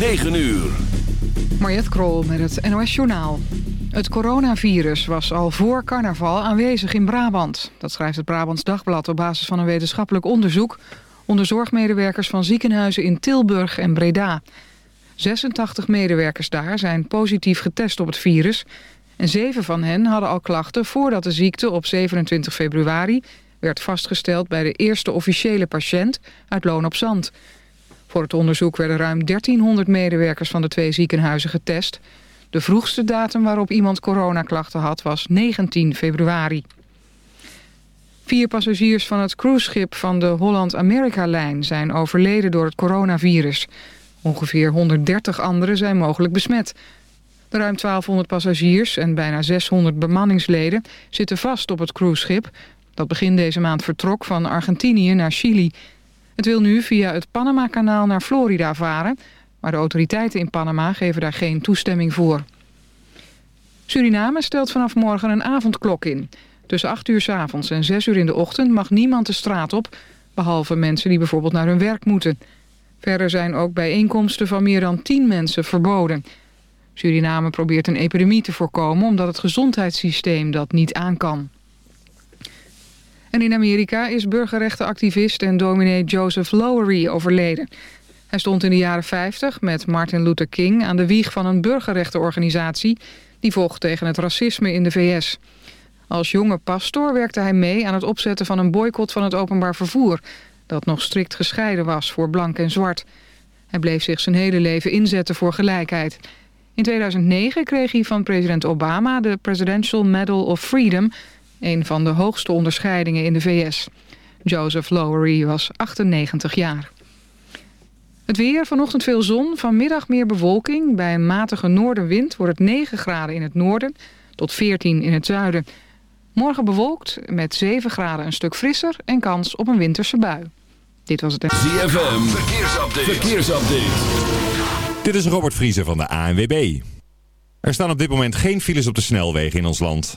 9 uur. Mariette Krol met het NOS Journaal. Het coronavirus was al voor carnaval aanwezig in Brabant. Dat schrijft het Brabants Dagblad op basis van een wetenschappelijk onderzoek... onder zorgmedewerkers van ziekenhuizen in Tilburg en Breda. 86 medewerkers daar zijn positief getest op het virus... en zeven van hen hadden al klachten voordat de ziekte op 27 februari... werd vastgesteld bij de eerste officiële patiënt uit Loon op Zand... Voor het onderzoek werden ruim 1300 medewerkers van de twee ziekenhuizen getest. De vroegste datum waarop iemand coronaklachten had was 19 februari. Vier passagiers van het cruiseschip van de Holland-Amerika-lijn zijn overleden door het coronavirus. Ongeveer 130 anderen zijn mogelijk besmet. Ruim 1200 passagiers en bijna 600 bemanningsleden zitten vast op het cruiseschip... dat begin deze maand vertrok van Argentinië naar Chili... Het wil nu via het Panama-kanaal naar Florida varen... maar de autoriteiten in Panama geven daar geen toestemming voor. Suriname stelt vanaf morgen een avondklok in. Tussen 8 uur s avonds en 6 uur in de ochtend mag niemand de straat op... behalve mensen die bijvoorbeeld naar hun werk moeten. Verder zijn ook bijeenkomsten van meer dan 10 mensen verboden. Suriname probeert een epidemie te voorkomen... omdat het gezondheidssysteem dat niet aan kan. En in Amerika is burgerrechtenactivist en dominee Joseph Lowery overleden. Hij stond in de jaren 50 met Martin Luther King aan de wieg van een burgerrechtenorganisatie... die vocht tegen het racisme in de VS. Als jonge pastor werkte hij mee aan het opzetten van een boycott van het openbaar vervoer... dat nog strikt gescheiden was voor blank en zwart. Hij bleef zich zijn hele leven inzetten voor gelijkheid. In 2009 kreeg hij van president Obama de Presidential Medal of Freedom een van de hoogste onderscheidingen in de VS. Joseph Lowery was 98 jaar. Het weer, vanochtend veel zon, vanmiddag meer bewolking. Bij een matige noordenwind wordt het 9 graden in het noorden tot 14 in het zuiden. Morgen bewolkt met 7 graden een stuk frisser en kans op een winterse bui. Dit was het... ZFM, verkeersupdate. verkeersupdate. Dit is Robert Vriezer van de ANWB. Er staan op dit moment geen files op de snelwegen in ons land.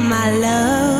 my love.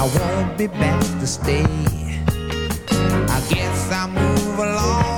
I won't be back to stay. I guess I move along.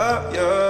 yeah.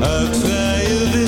Uit vrije wil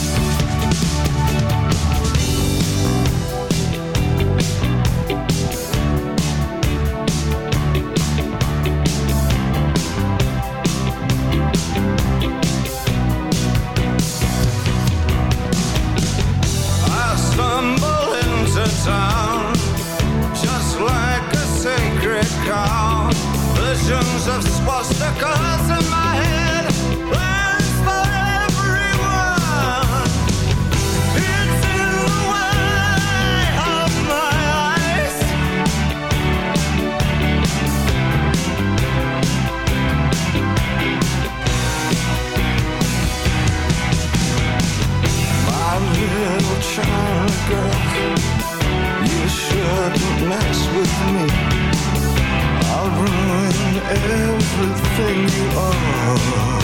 everything you are.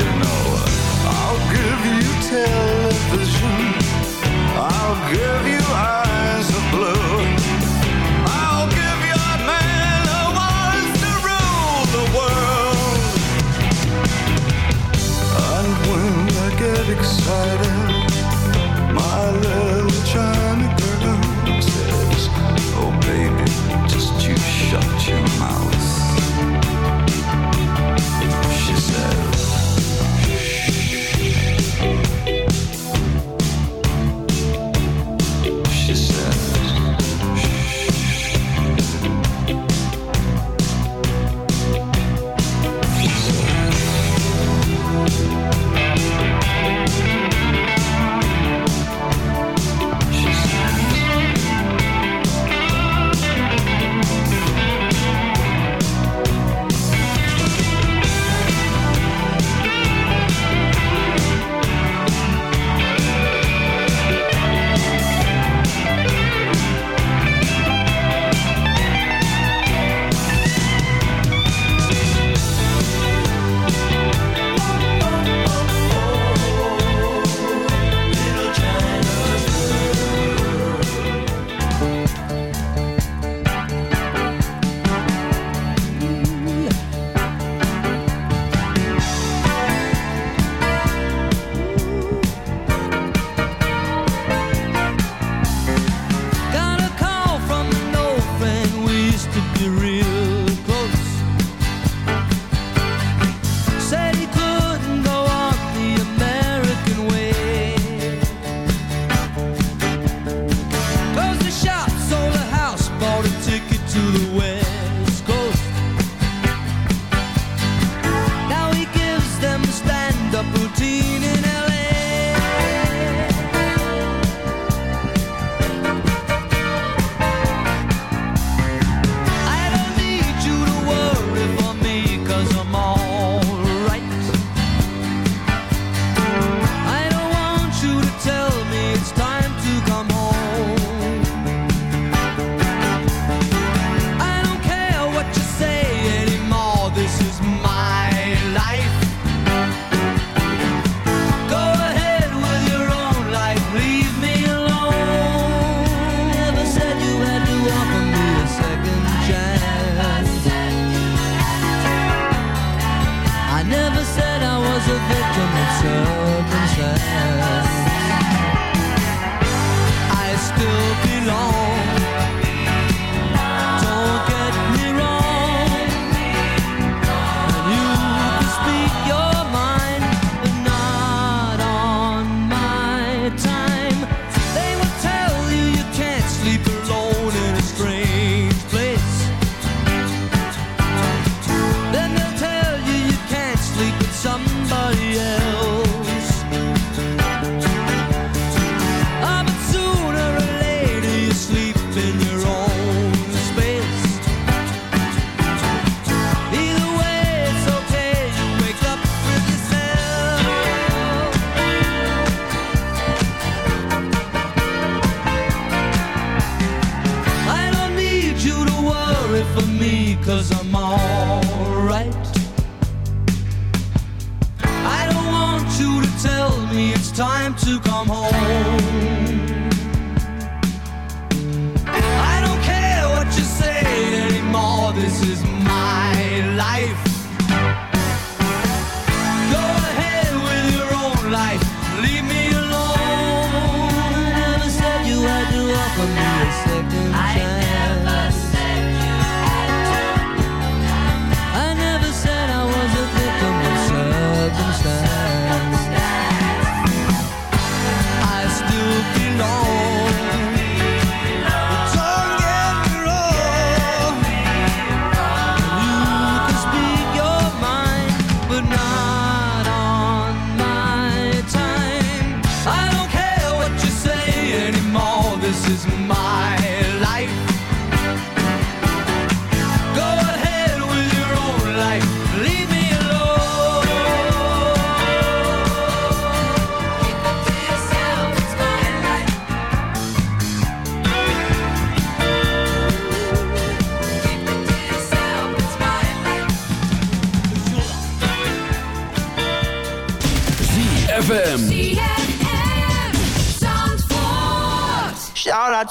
You know, I'll give you television. I'll give you eyes of blue. I'll give you a man who wants to rule the world. And when I get excited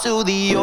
to the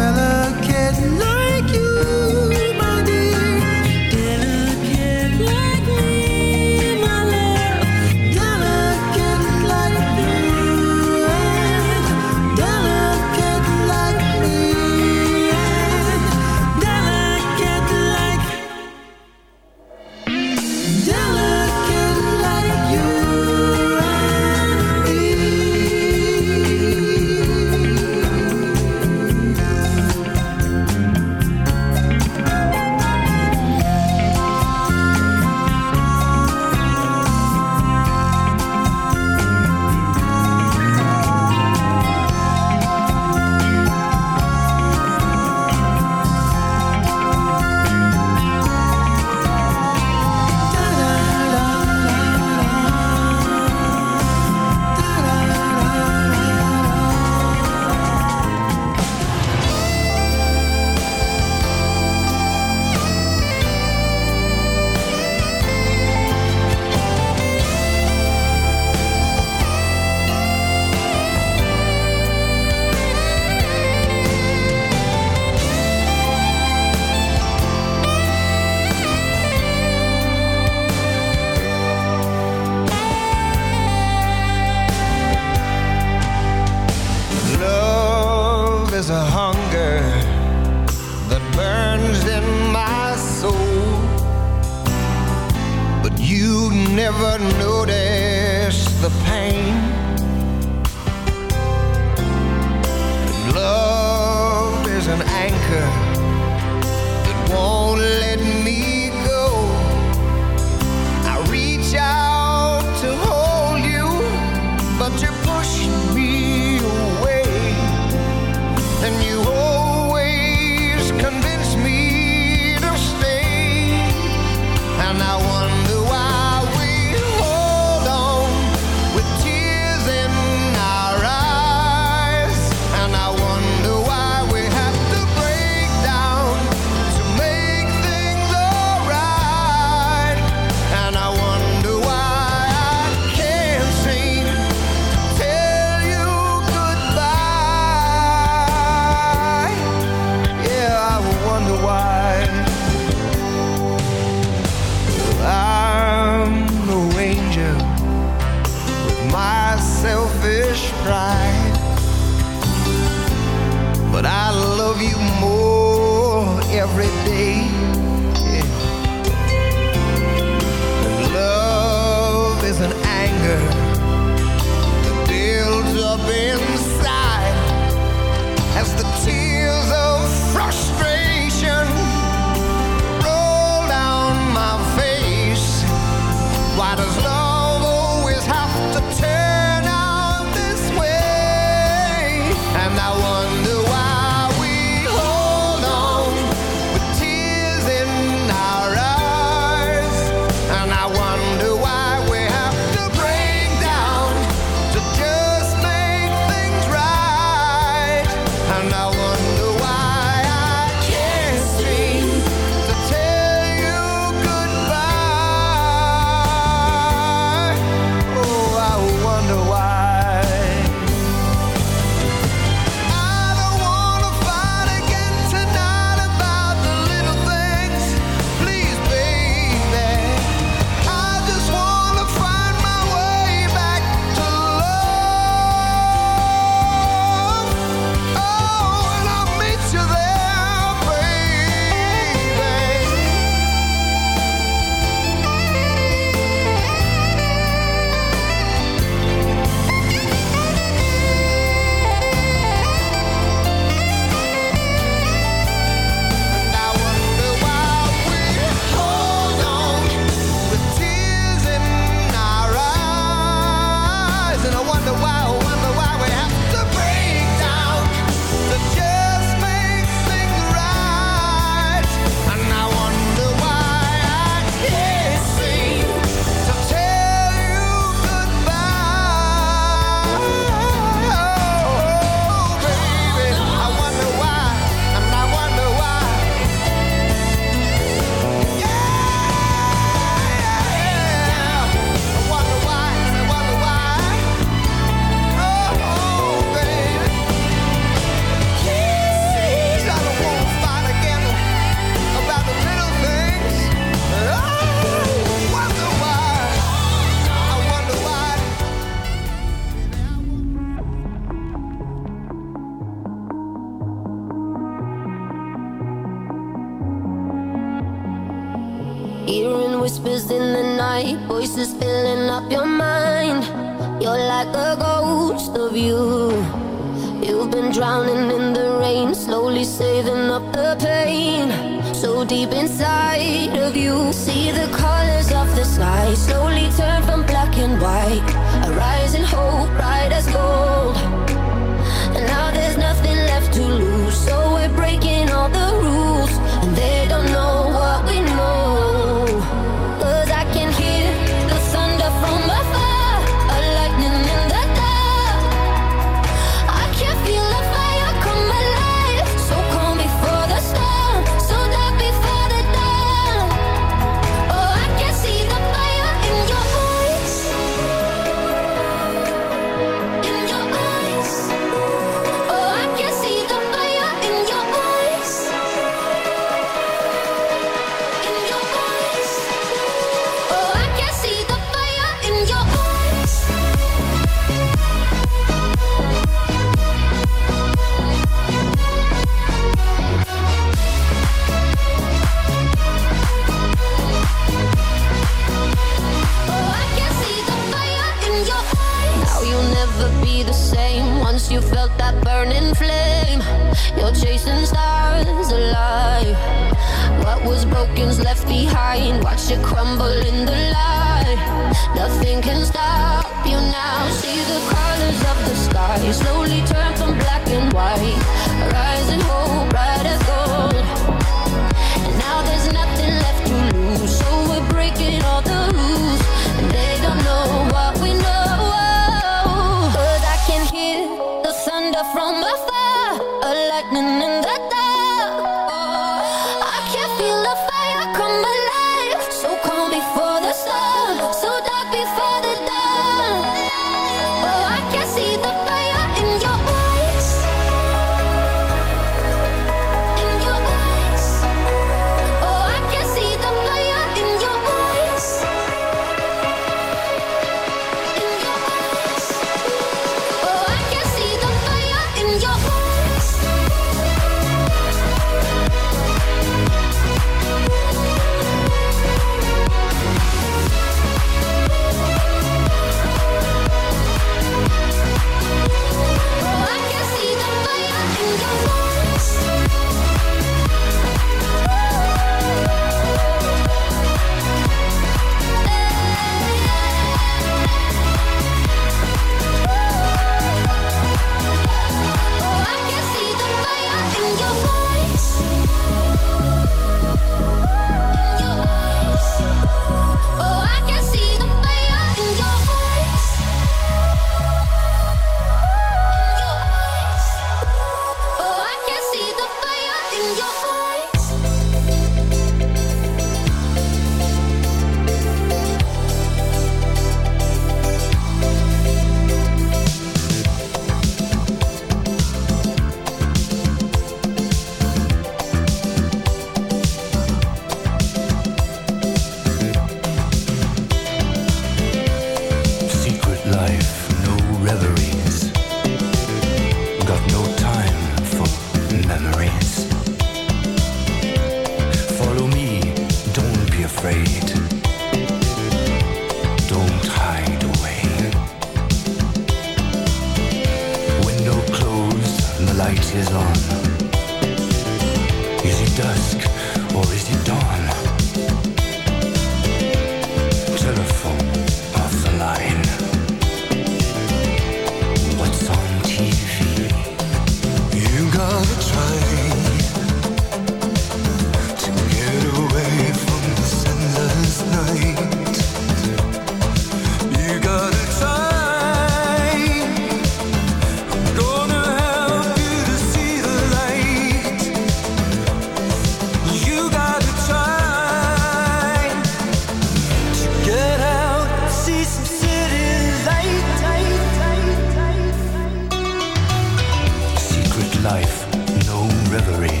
reverie.